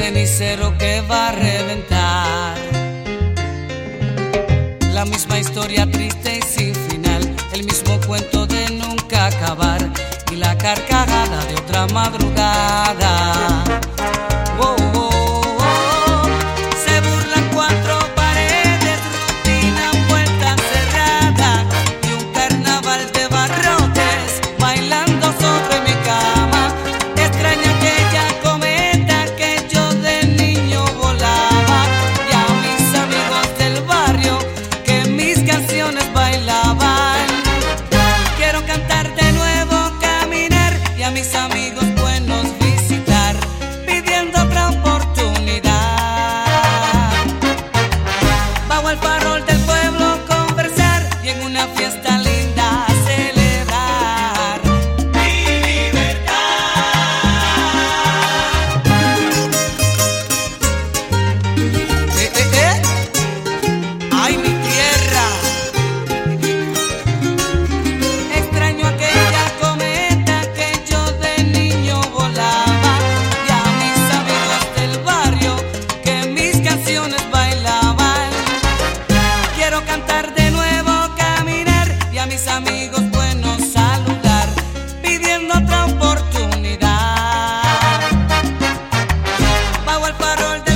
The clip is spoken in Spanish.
cenicero que va a reventar. La misma historia triste y sin final, el mismo cuento de nunca acabar y la carcajada de otra madrugada. pago el parol de